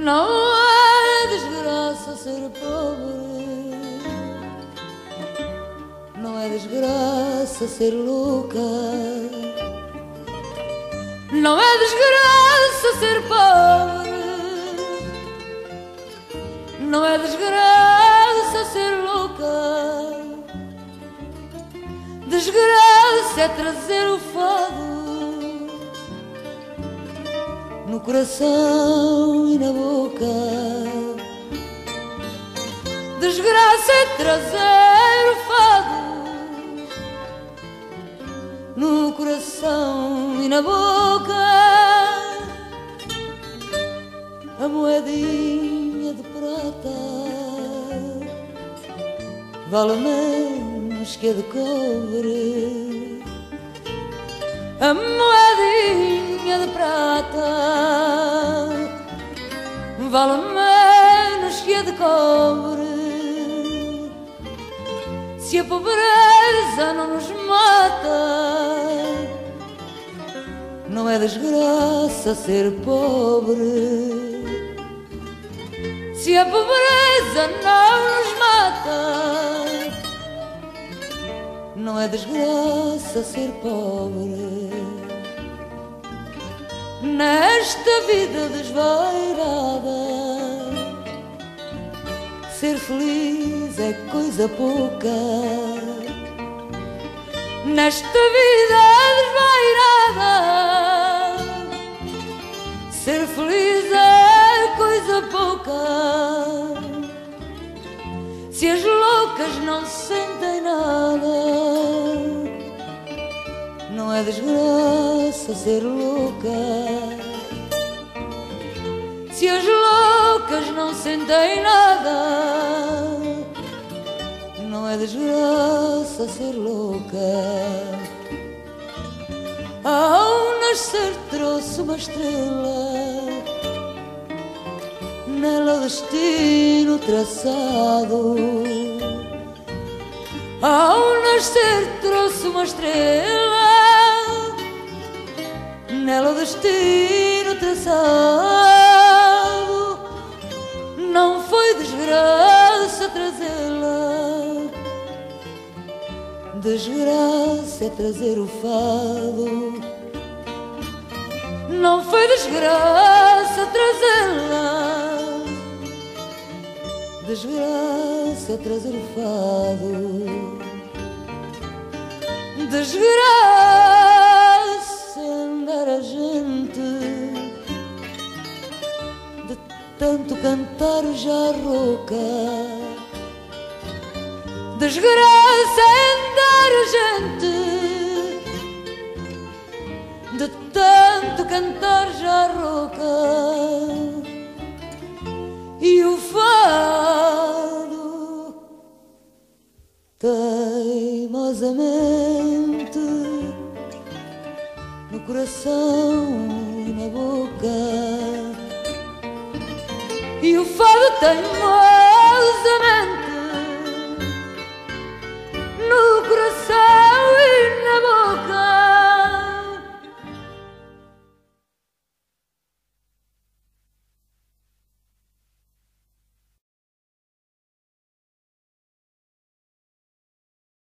Não é desgraça ser pobre, não é desgraça ser louca, não é desgraça ser pobre, não é desgraça ser louca, desgraça é trazer o fado no coração e na boca. Desgraça é trazer o fado no coração e na boca. A moedinha de prata vale menos que a de cobre. A moedinha vale menos que a de cobre. Se a pobreza não nos mata, não é desgraça ser pobre. Se a pobreza não nos mata, não é desgraça ser pobre. Nesta vida desvairada, ser feliz é coisa pouca. Nesta vida desvairada, ser feliz é coisa pouca. Se as loucas não sentem nada, não é desgraça ser louca. Se as loucas não sentem nada, não é desgraça ser louca. Ao nascer trouxe uma estrela nela o destino traçado. Ao nascer trouxe uma estrela, nela o destino traçado. Desgraça trazê-la, desgraça é trazer o fado. Não foi desgraça trazê-la. Desgraça é trazer o fado, desgraça de tanto cantar já rouca, desgraça é andar gente, de tanto cantar já rouca. E o fado teimosamente no coração e na boca e o fado teimosamente